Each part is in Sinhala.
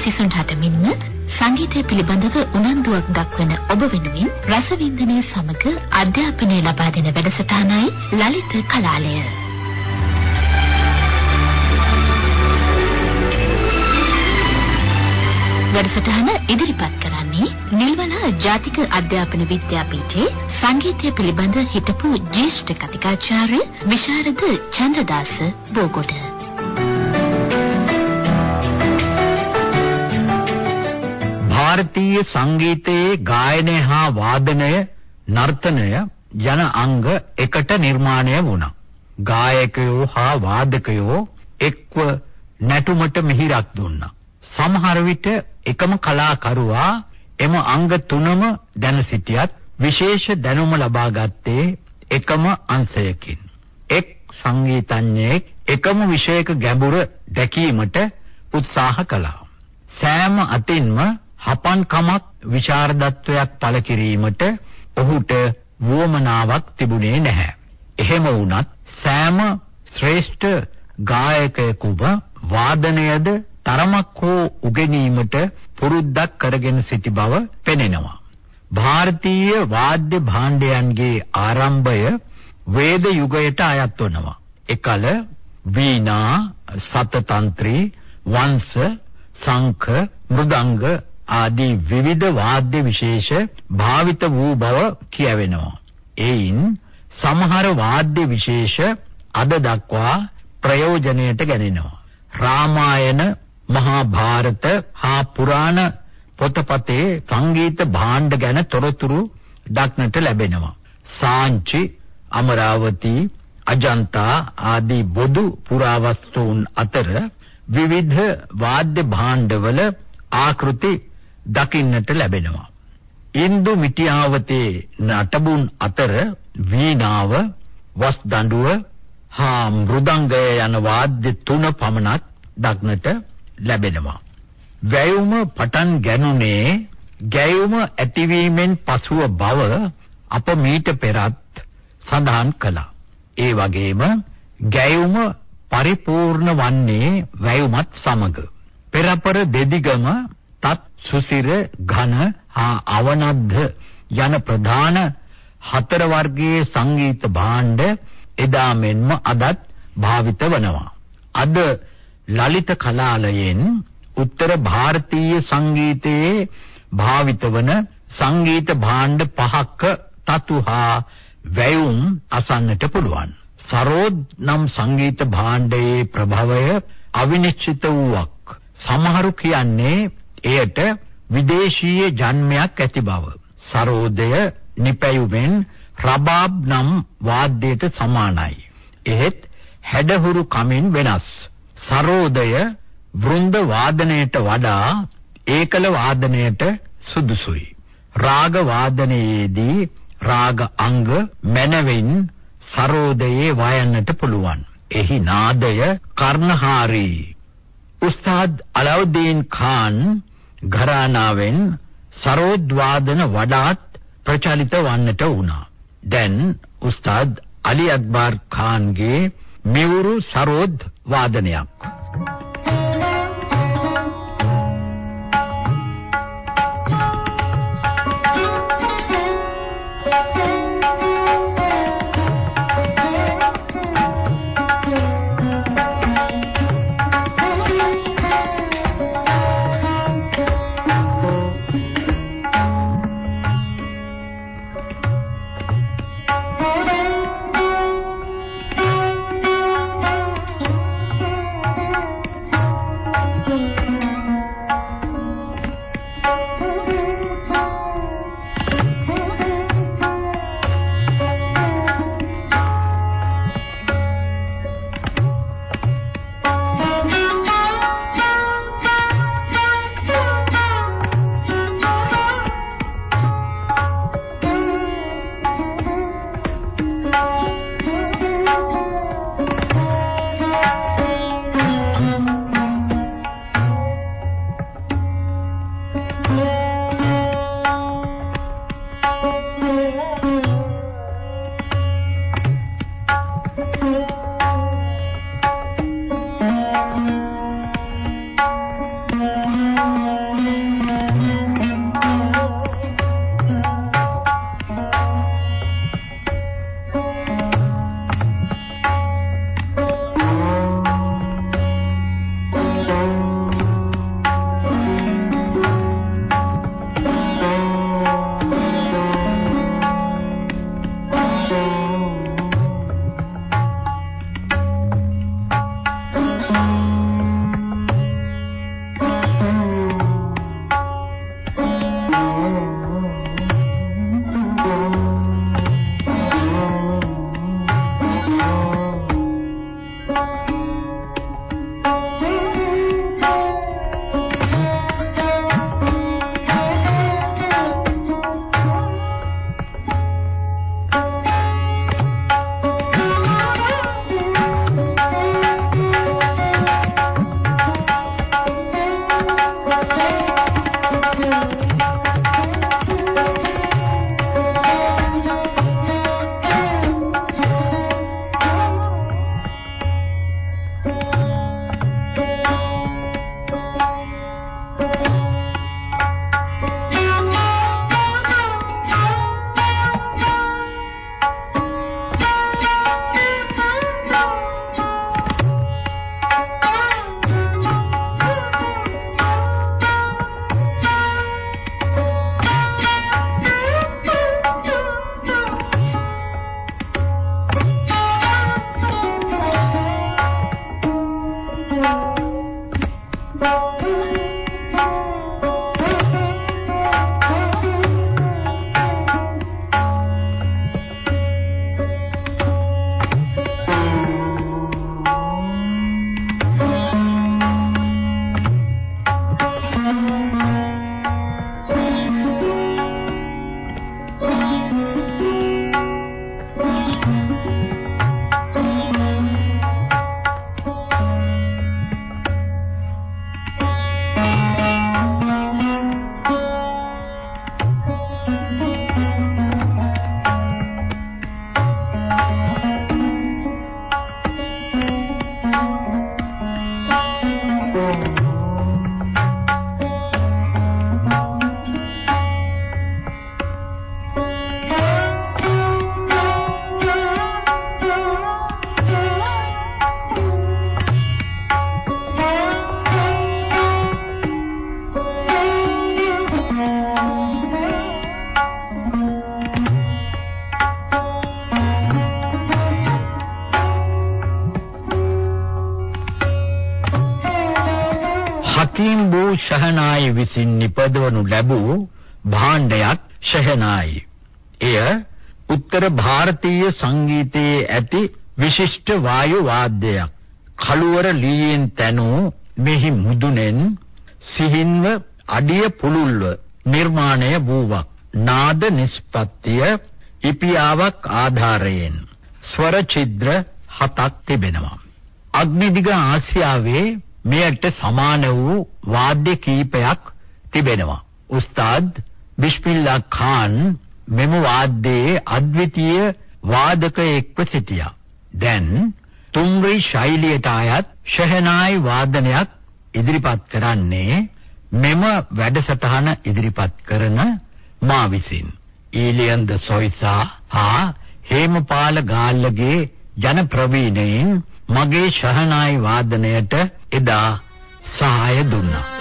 සිසුන්ට මෙන්ම සංගීතය පිළිබඳව උනන්දුවක් දක්වන ඔබ වෙනුවෙන් රසවින්දනයේ සමග අධ්‍යාපනය ලබා දෙන වැඩසටහනයි ලලිත කලාලය. වැඩසටහන ඉදිරිපත් කරන්නේ නිල්වලා ජාතික අධ්‍යාපන විද්‍යාපීඨයේ සංගීතය පිළිබඳ හිටපු ජ්‍යෙෂ්ඨ කතිකාචාර්ය විශාරද චන්ද්‍රදාස බෝගොඩ. ಭಾರತೀಯ සංගීතයේ ගායනය හා වාදනය නර්තනය යන අංග එකට නිර්මාණය වුණා. ගායකයෝ හා වාදකයෝ එක්ව නැටුමට මිහිරක් දුන්නා. සමහර විට එකම කලාකරුවා එම අංග තුනම දැන සිටියත් විශේෂ දැනුම ලබා ගත්තේ එකම අංශයකින්. එක් සංගීතඥයෙක් එකම විෂයක ගැඹුර දැකීමට උත්සාහ කළා. සෑම අතින්ම හපන්කමක් විචාරදත්වයක් පළ කිරීමට ඔහුට වුවමනාවක් තිබුණේ නැහැ. එහෙම වුණත් සෑම ශ්‍රේෂ්ඨ ගායකයෙකුම වාදනයද තරමක් හෝ උගෙනීමට පුරුද්දක් කරගෙන සිටි බව පෙනෙනවා. ಭಾರತೀಯ වාද්‍ය භාණ්ඩයන්ගේ ආරම්භය වේද යුගයට අයත් වනවා. එකල වීණා, සතතන්ත්‍රී, වංශ, ශංඛ, මෘදංග ආදී විවිධ වාද්‍ය විශේෂ භාවිත වූ බව කියවෙනවා. එයින් සමහර වාද්‍ය විශේෂ අද දක්වා ප්‍රයෝජනයට ගැනෙනවා. රාමායන මහා භාරත හා පුරාණ පොතපතේ සංගීත භාණ්ඩ ගැන තොරතුරු දක්නට ලැබෙනවා. සාංචි, අමරාවති, අජන්තා ආදී බොදු පුරාවස්තුන් අතර විවිධ වාද්‍ය භාණ්ඩවල ආකෘති දකින්නට ලැබෙනවා. ඉන්දු මිටියාවතේ නටබුන් අතර වීණාව, වස් දඬුව හා මෘදංගය යන වාද්‍ය තුන පමණක් දක්නට ලැබෙනවා. වැයුම පටන් ගැනුනේ ගැයුම ඇතිවීමෙන් පසුව බව අප මීට පෙරත් සඳහන් කළා. ඒ වගේම ගැයුම පරිපූර්ණ වන්නේ වැයුමත් සමග. පෙරපර දෙදිගම තත් සුසිර ඝන හා අවනද්ධ යන ප්‍රධාන හතර වර්ගයේ සංගීත භාණ්ඩ එදා මෙන්ම අදත් භාවිත වනවා. අද ලලිත කලාලයෙන් උත්තර භාරතීය සංගීතයේ භාවිත වන සංගීත භාණ්ඩ පහක තතු හා වැයුම් අසන්නට පුළුවන්. සරෝද් නම් සංගීත භාණ්ඩයේ ප්‍රභවය අවිනිශ්චිත වූවක්. සමහරු කියන්නේ එයට විදේශීය ජන්මයක් ඇති බව. සරෝදය නිපැයුමෙන් රබාබ් නම් වාද්‍යයට සමානයි. එහෙත් හැඩහුරු කමින් වෙනස්. සරෝදය වෘන්ද වාදනයට වඩා ඒකල වාදනයට සුදුසුයි. රාග වාදනයේදී රාග අංග මනවින් සරෝදයේ වයන්නට පුළුවන්. එහි නාදය කර්ණහාරී. උස්තාද් අලවුද්දීන් ખાન ඝරානාවෙන් සරෝද් වාදන වඩාත් ප්‍රචලිත වන්නට වුණා. දැන් උස්තාද් අලි අක්බර් ખાන්ගේ මෙවුරු සරෝද් වාදනයක් ලැබූ භාණ්ඩයක් ශහනායි. එය උත්තර ಭಾರತೀಯ සංගීතයේ ඇති විශිෂ්ට වායු වාද්‍යයක්. කළුවර ලීයෙන් තැනූ මෙහි මුදුනෙන් සිහින්ව අඩිය පුළුල්ව නිර්මාණය වූවක්. නාද නිස්පත්තිය ඉපියාවක් ආධාරයෙන් ස්වර ඡිද්‍ර හතක් තිබෙනවා. අග්නිදිග ආසියාවේ මෙයට සමාන වූ වාද්‍ය කීපයක් තිබෙනවා. උස්තාද් බිස්මිල්ලා ખાન මෙම වාද්‍යයේ අද්විතීය වාදකයෙක්ව සිටියා. දැන් තුම්රි ශෛලියට අයත් ෂහනායි වාදනයක් ඉදිරිපත් කරන්නේ මෙම වැඩසටහන ඉදිරිපත් කරන මා විසින්. ඊලියන් ද සොයිසා හා හේමපාල ගාල්ලගේ ජන ප්‍රවීණයින් මගේ ශහනායි වාදනයට එදා සහාය දුන්නා.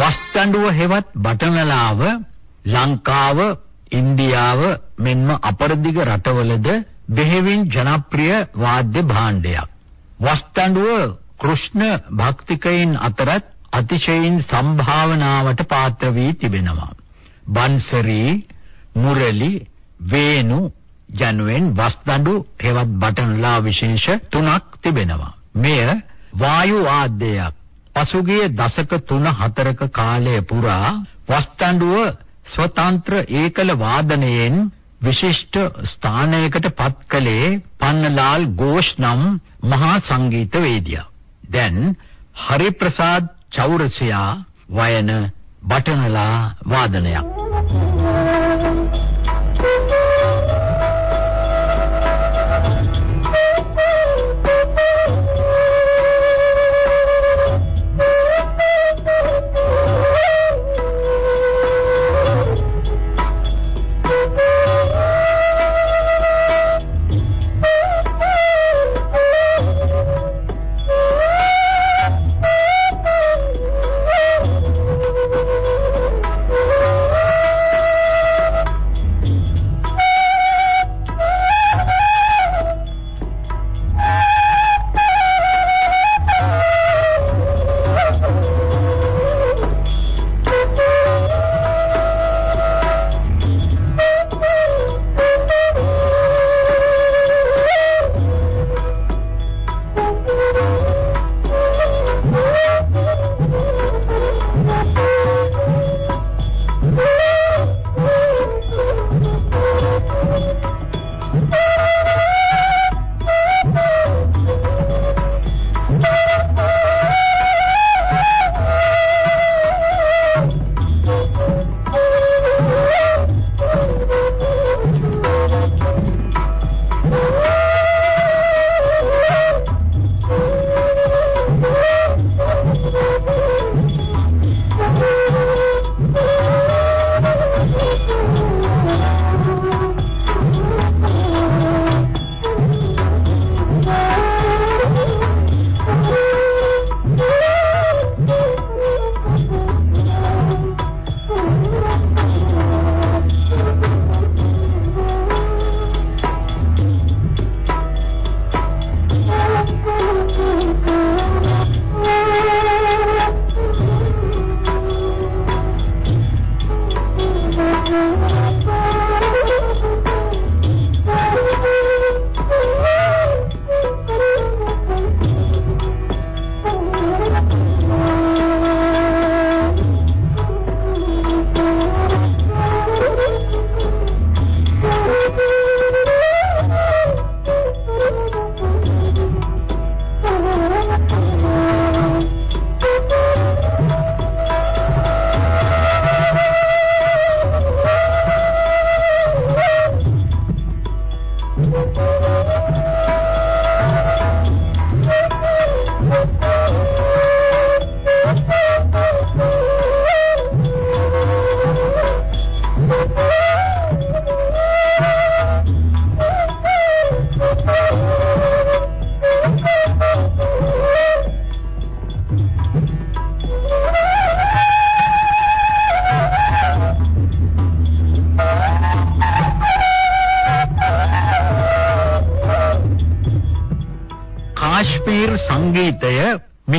වස්තඬුව හෙවත් බටනලාව ලංකාව ඉන්දියාව මෙන්ම අපරදිග රටවලද බෙහෙවින් ජනප්‍රිය වාද්‍ය භාණ්ඩයක්. වස්තඬුව කෘෂ්ණ භක්තිකයින් අතරත් අතිශයින් සම්භාවනාවට පාත්‍ර වී තිබෙනවා. බන්සරි, මුරලි, වේණු යනුවෙන් වස්තඬු හෙවත් බටනලා විශේෂ තුනක් තිබෙනවා. මෙය වායු වාද්‍යයක්. පසුගිය දශක 3-4ක කාලය පුරා වස්තඬුව ස්වතන්ත්‍ර ඒකල වාදනයෙන් විශිෂ්ට ස්ථානයකට පත් කළේ පන්නලාල් ഘോഷ් නම් මහා සංගීතවේදියා. දැන් හරිප්‍රසාද් චෞරසියා වයන බටනලා වාදනයක්.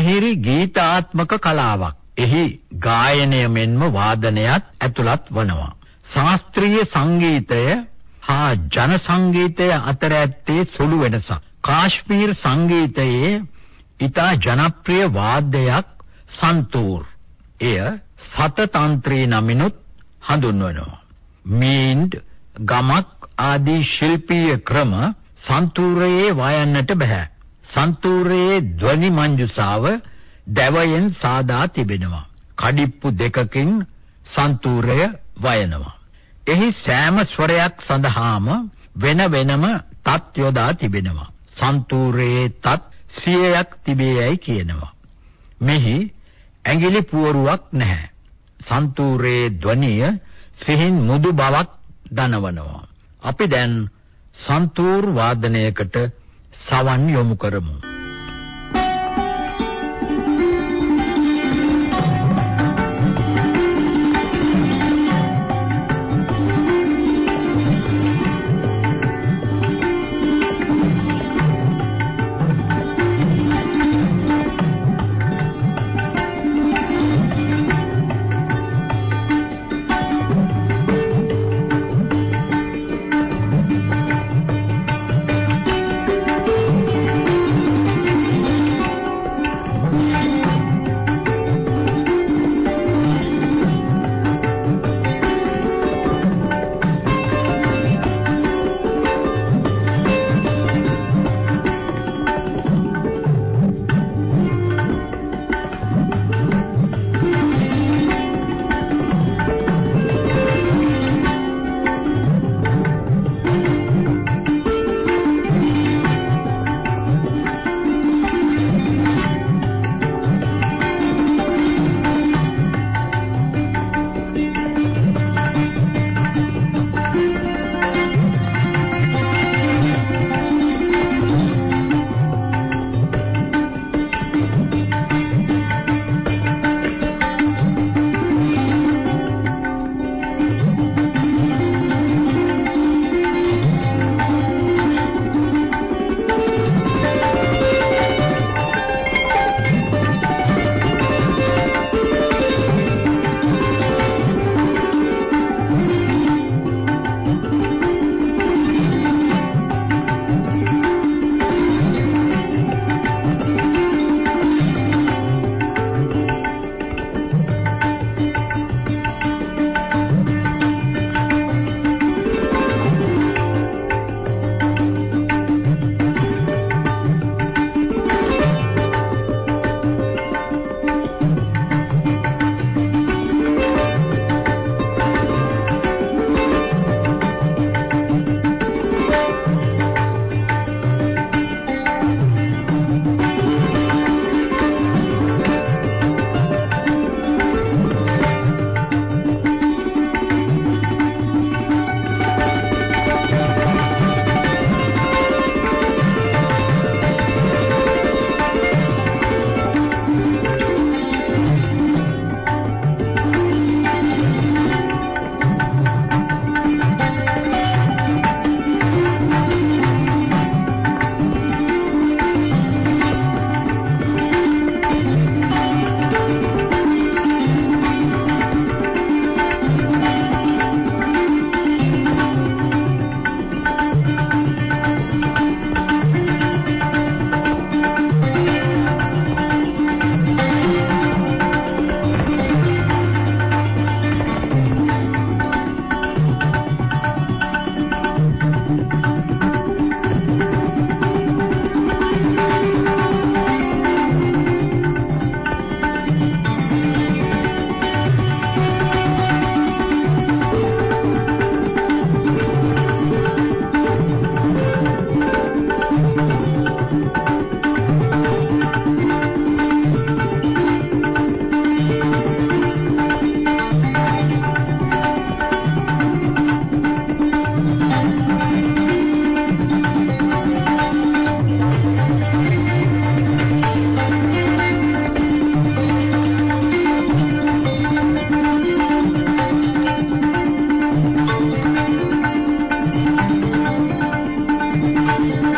මිහිරි ගීතාත්මක කලාවක්. එහි ගායනය මෙන්ම ವಾದනයත් ඇතුළත් වනවා. ශාස්ත්‍රීය සංගීතය හා ජන සංගීතය අතර ඇත්තේ සුළු වෙනසක්. කාශ්මීර් සංගීතයේ ඉතා ජනප්‍රිය වාද්‍යයක් සන්තූර්. එය සතතන්ත්‍රී නමිනුත් හඳුන්වනවා. මීන්ඩ් ගමක් ආදී ශිල්පීය ක්‍රම සන්තූරයේ වයන්නට බෑ. සන්තූරයේ ධ්වනි මංජුසාව දැවයෙන් සාදා තිබෙනවා. කඩිප්පු දෙකකින් සන්තූරය වයනවා. එහි සෑම ස්වරයක් සඳහාම වෙන වෙනම තත් යොදා තිබෙනවා. සන්තූරයේ තත් 100ක් තිබේයයි කියනවා. මෙහි ඇඟිලි පුවරුවක් නැහැ. සන්තූරයේ ධ්වනිය සිහින් මුදු බවක් දනවනවා. අපි දැන් සන්තූර් වාදනයකට සවන් යොමු කරමු.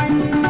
Thank you.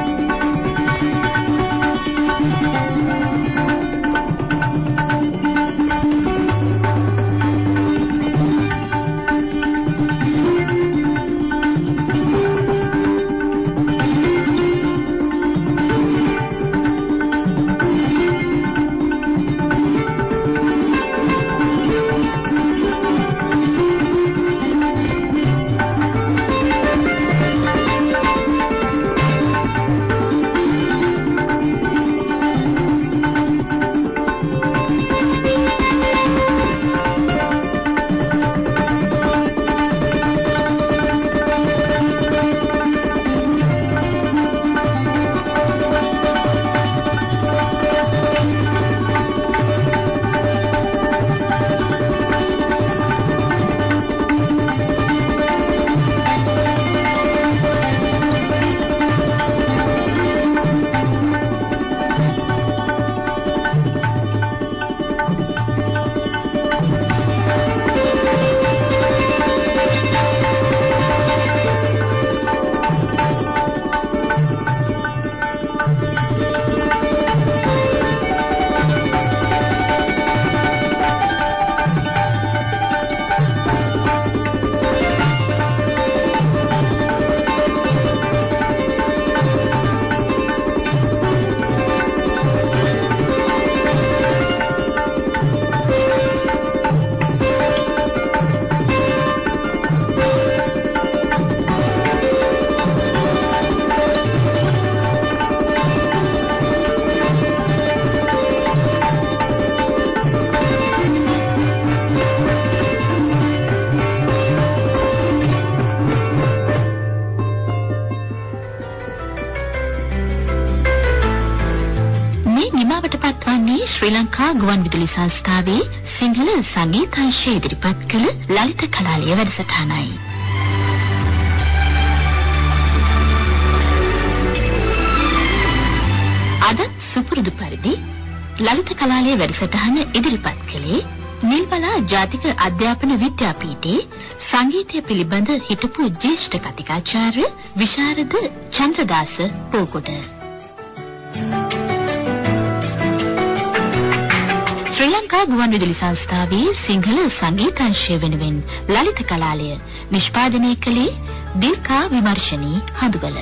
ලංකා ගුවන්විදුලි සංස්ථාවේ සිංහල සංගීතංශය ඉදිරිපත් කළ ලලිත කලාලය වැඩසටහනයි. අද සුපුරුදු පරිදි ලලිත කලාලය වැඩසටහන ඉදිරිපත් කළේ නිල්බලා ජාතික අධ්‍යාපන විද්‍යාපීඨයේ සංගීතය පිළිබඳ හිටපු ජ්‍යෙෂ්ඨ කතිකාචාර්ය විශාරද චන්ද්‍රදාස පෝකොට. ශ්‍රී ලංකා ගුවන්විදුලි සංස්ථාවේ සිංහල සංගීතංශය වෙනුවෙන් ලලිත කලාලය නිෂ්පාදනය කළේ දිල්කා විමර්ශනී හඳුගල.